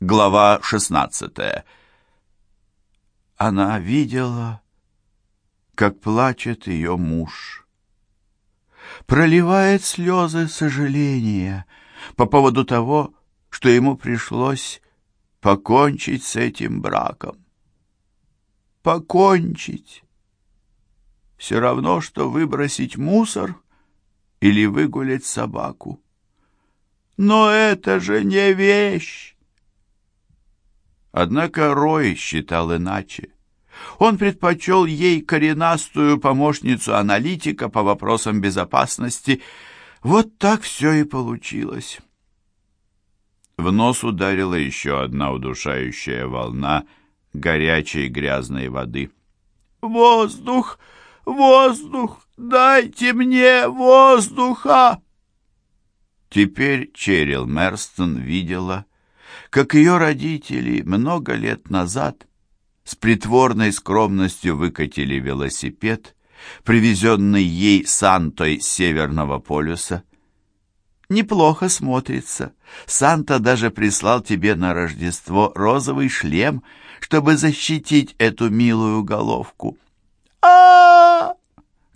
Глава 16 Она видела, как плачет ее муж. Проливает слезы сожаления по поводу того, что ему пришлось покончить с этим браком. Покончить. Все равно, что выбросить мусор или выгулять собаку. Но это же не вещь. Однако Рой считал иначе. Он предпочел ей коренастую помощницу аналитика по вопросам безопасности. Вот так все и получилось. В нос ударила еще одна удушающая волна горячей грязной воды. «Воздух! Воздух! Дайте мне воздуха!» Теперь Черил Мерстон видела, как ее родители много лет назад с притворной скромностью выкатили велосипед, привезенный ей Сантой с Северного полюса. «Неплохо смотрится. Санта даже прислал тебе на Рождество розовый шлем, чтобы защитить эту милую головку». а,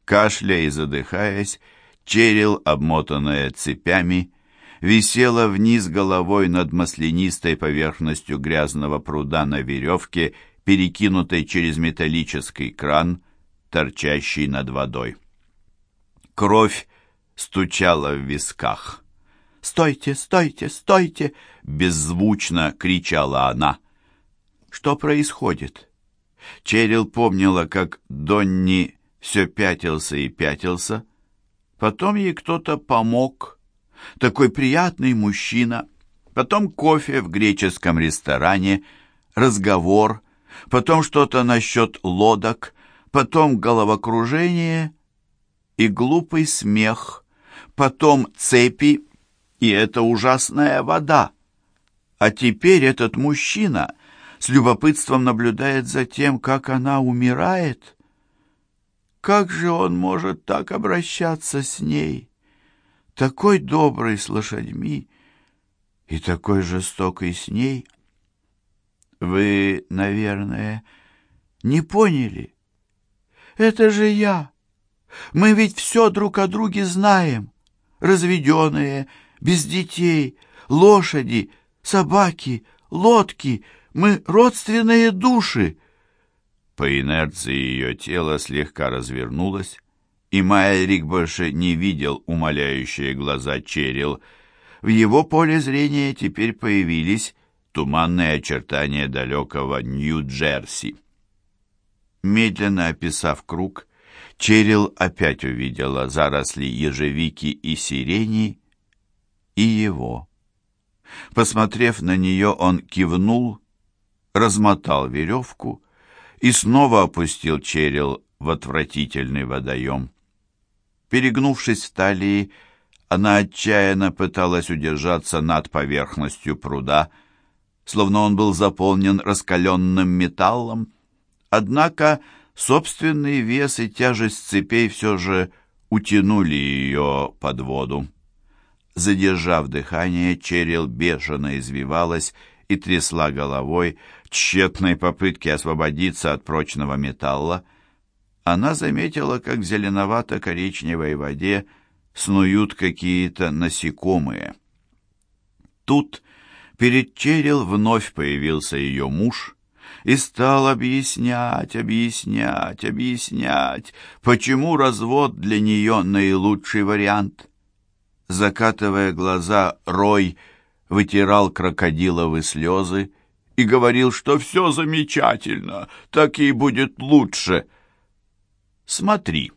Кашляя и задыхаясь, Черил, обмотанная цепями, висела вниз головой над маслянистой поверхностью грязного пруда на веревке, перекинутой через металлический кран, торчащий над водой. Кровь стучала в висках. «Стойте, стойте, стойте!» — беззвучно кричала она. «Что происходит?» Черил помнила, как Донни все пятился и пятился, Потом ей кто-то помог. Такой приятный мужчина. Потом кофе в греческом ресторане, разговор, потом что-то насчет лодок, потом головокружение и глупый смех, потом цепи и эта ужасная вода. А теперь этот мужчина с любопытством наблюдает за тем, как она умирает. Как же он может так обращаться с ней? Такой добрый с лошадьми и такой жестокий с ней. Вы, наверное, не поняли. Это же я. Мы ведь все друг о друге знаем. Разведенные, без детей, лошади, собаки, лодки. Мы родственные души. По инерции ее тело слегка развернулось, и Майерик больше не видел умоляющие глаза Черил. В его поле зрения теперь появились туманные очертания далекого Нью-Джерси. Медленно описав круг, Черил опять увидела заросли ежевики и сирени и его. Посмотрев на нее, он кивнул, размотал веревку и снова опустил черел в отвратительный водоем. Перегнувшись в талии, она отчаянно пыталась удержаться над поверхностью пруда, словно он был заполнен раскаленным металлом. Однако собственный вес и тяжесть цепей все же утянули ее под воду. Задержав дыхание, Черил бешено извивалась и трясла головой, тщетной попытке освободиться от прочного металла, она заметила, как в зеленовато-коричневой воде снуют какие-то насекомые. Тут перед Черил вновь появился ее муж и стал объяснять, объяснять, объяснять, почему развод для нее наилучший вариант. Закатывая глаза, Рой вытирал крокодиловые слезы и говорил, что все замечательно, так и будет лучше. Смотри,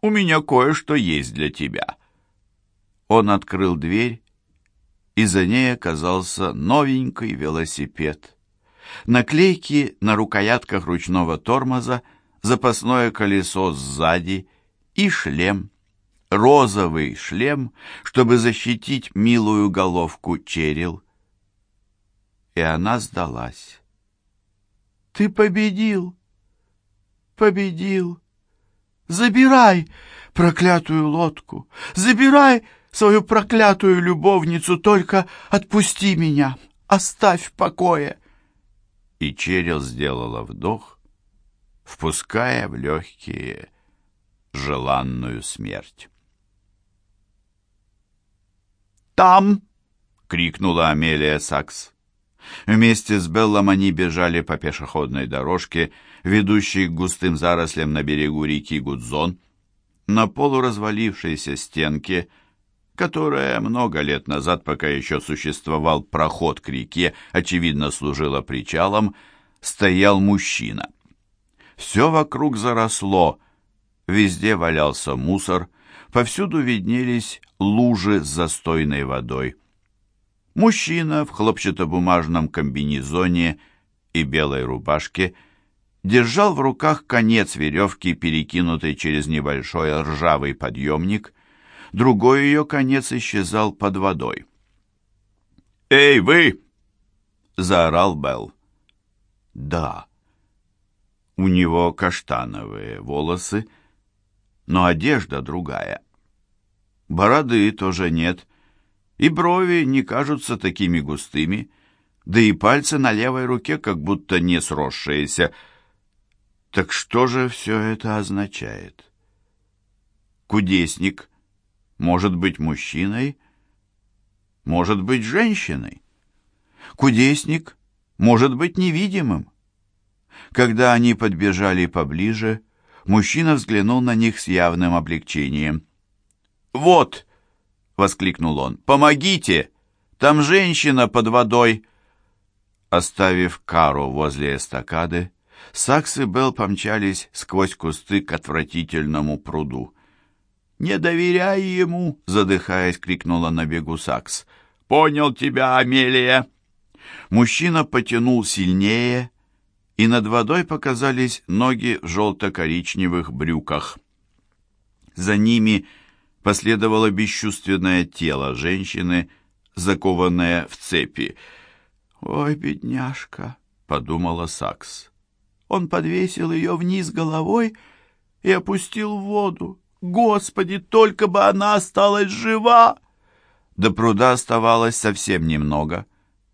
у меня кое-что есть для тебя. Он открыл дверь, и за ней оказался новенький велосипед. Наклейки на рукоятках ручного тормоза, запасное колесо сзади и шлем. Розовый шлем, чтобы защитить милую головку Черил и она сдалась. «Ты победил! Победил! Забирай проклятую лодку! Забирай свою проклятую любовницу, только отпусти меня! Оставь в покое!» И Черил сделала вдох, впуская в легкие желанную смерть. «Там!» — крикнула Амелия Сакс. Вместе с Беллом они бежали по пешеходной дорожке, ведущей к густым зарослям на берегу реки Гудзон. На полуразвалившейся стенке, которая много лет назад, пока еще существовал проход к реке, очевидно служила причалом, стоял мужчина. Все вокруг заросло, везде валялся мусор, повсюду виднелись лужи с застойной водой. Мужчина в хлопчатобумажном комбинезоне и белой рубашке держал в руках конец веревки, перекинутый через небольшой ржавый подъемник. Другой ее конец исчезал под водой. «Эй, вы!» — заорал Белл. «Да». У него каштановые волосы, но одежда другая. Бороды тоже нет, и брови не кажутся такими густыми, да и пальцы на левой руке как будто не сросшиеся. Так что же все это означает? Кудесник может быть мужчиной, может быть женщиной. Кудесник может быть невидимым. Когда они подбежали поближе, мужчина взглянул на них с явным облегчением. «Вот!» Воскликнул он. «Помогите! Там женщина под водой!» Оставив Кару возле эстакады, Сакс и Белл помчались сквозь кусты к отвратительному пруду. «Не доверяй ему!» — задыхаясь, крикнула на бегу Сакс. «Понял тебя, Амелия!» Мужчина потянул сильнее, и над водой показались ноги в желто-коричневых брюках. За ними последовало бесчувственное тело женщины, закованное в цепи. «Ой, бедняжка!» — подумала Сакс. Он подвесил ее вниз головой и опустил в воду. «Господи, только бы она осталась жива!» До пруда оставалось совсем немного.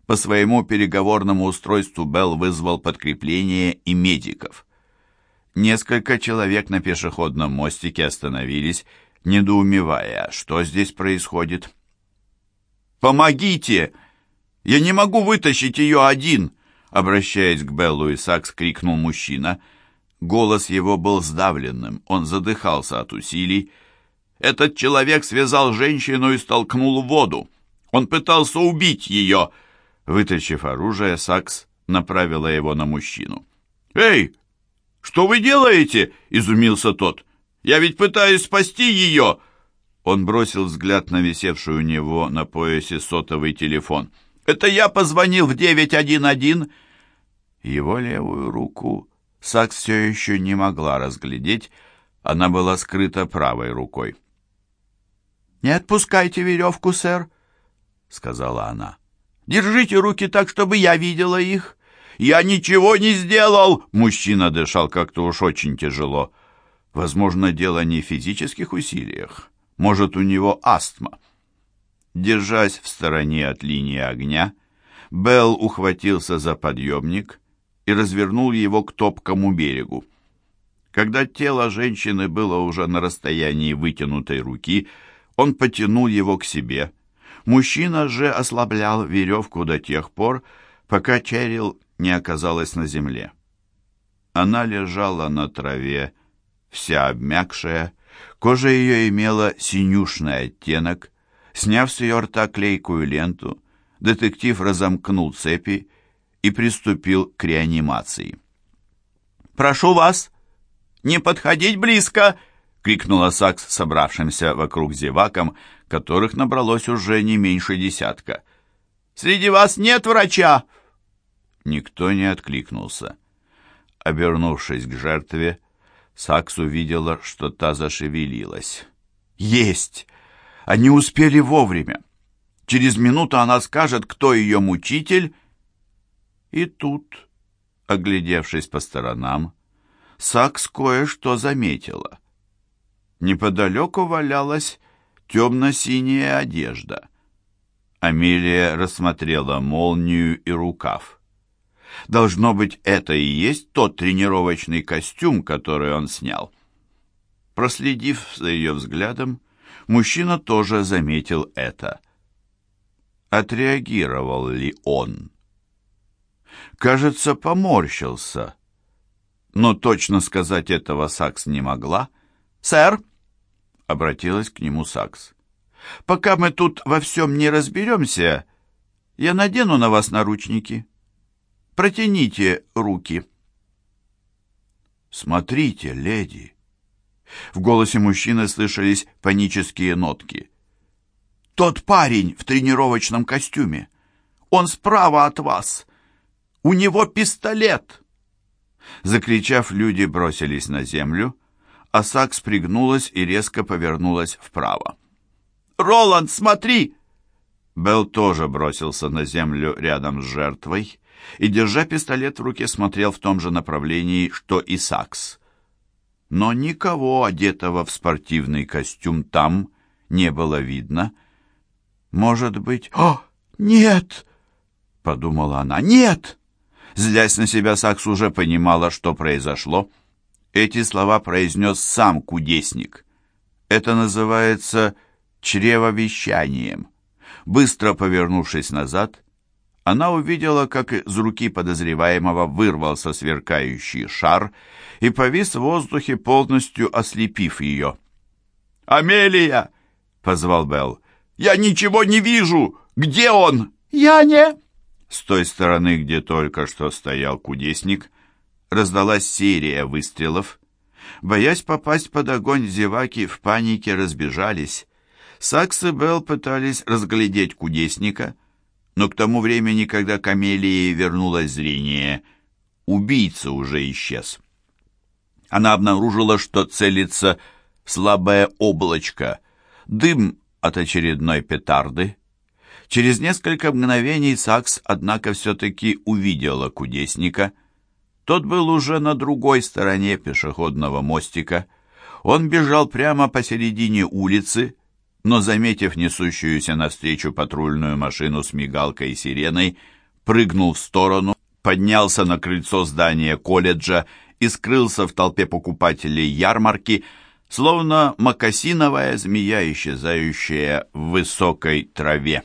По своему переговорному устройству Белл вызвал подкрепление и медиков. Несколько человек на пешеходном мостике остановились недоумевая, что здесь происходит. «Помогите! Я не могу вытащить ее один!» Обращаясь к Беллу, Исакс крикнул мужчина. Голос его был сдавленным, он задыхался от усилий. «Этот человек связал женщину и столкнул в воду. Он пытался убить ее!» Вытащив оружие, Сакс направила его на мужчину. «Эй, что вы делаете?» — изумился тот. Я ведь пытаюсь спасти ее!» Он бросил взгляд на висевший у него на поясе сотовый телефон. «Это я позвонил в 911!» Его левую руку Сакс все еще не могла разглядеть, она была скрыта правой рукой. «Не отпускайте веревку, сэр», — сказала она. «Держите руки так, чтобы я видела их». «Я ничего не сделал!» Мужчина дышал как-то уж очень тяжело. Возможно, дело не в физических усилиях. Может, у него астма. Держась в стороне от линии огня, Белл ухватился за подъемник и развернул его к топкому берегу. Когда тело женщины было уже на расстоянии вытянутой руки, он потянул его к себе. Мужчина же ослаблял веревку до тех пор, пока Черил не оказалась на земле. Она лежала на траве, вся обмякшая, кожа ее имела синюшный оттенок. Сняв с ее рта клейкую ленту, детектив разомкнул цепи и приступил к реанимации. «Прошу вас, не подходить близко!» — крикнула Сакс собравшимся вокруг зевакам, которых набралось уже не меньше десятка. «Среди вас нет врача!» Никто не откликнулся. Обернувшись к жертве, Сакс увидела, что та зашевелилась. «Есть! Они успели вовремя! Через минуту она скажет, кто ее мучитель!» И тут, оглядевшись по сторонам, Сакс кое-что заметила. Неподалеку валялась темно-синяя одежда. Амелия рассмотрела молнию и рукав. Должно быть, это и есть тот тренировочный костюм, который он снял. Проследив за ее взглядом, мужчина тоже заметил это. Отреагировал ли он? Кажется, поморщился. Но точно сказать этого Сакс не могла. «Сэр!» — обратилась к нему Сакс. «Пока мы тут во всем не разберемся, я надену на вас наручники. Протяните руки». «Смотрите, леди!» В голосе мужчины слышались панические нотки. «Тот парень в тренировочном костюме! Он справа от вас! У него пистолет!» Закричав, люди бросились на землю, а Сакс пригнулась и резко повернулась вправо. «Роланд, смотри!» Белл тоже бросился на землю рядом с жертвой и, держа пистолет в руке, смотрел в том же направлении, что и Сакс. Но никого, одетого в спортивный костюм, там не было видно. «Может быть...» «О, нет!» — подумала она. «Нет!» Злясь на себя, Сакс уже понимала, что произошло. Эти слова произнес сам кудесник. Это называется чревовещанием. Быстро повернувшись назад, она увидела, как из руки подозреваемого вырвался сверкающий шар и повис в воздухе, полностью ослепив ее. «Амелия!» — позвал Белл. «Я ничего не вижу! Где он?» «Я не...» С той стороны, где только что стоял кудесник, раздалась серия выстрелов. Боясь попасть под огонь, зеваки в панике разбежались. Сакс и Белл пытались разглядеть кудесника, но к тому времени, когда к Амелии вернулось зрение, убийца уже исчез. Она обнаружила, что целится слабое облачко, дым от очередной петарды — Через несколько мгновений Сакс, однако, все-таки увидела кудесника. Тот был уже на другой стороне пешеходного мостика. Он бежал прямо посередине улицы, но, заметив несущуюся навстречу патрульную машину с мигалкой и сиреной, прыгнул в сторону, поднялся на крыльцо здания колледжа и скрылся в толпе покупателей ярмарки, словно мокасиновая змея, исчезающая в высокой траве.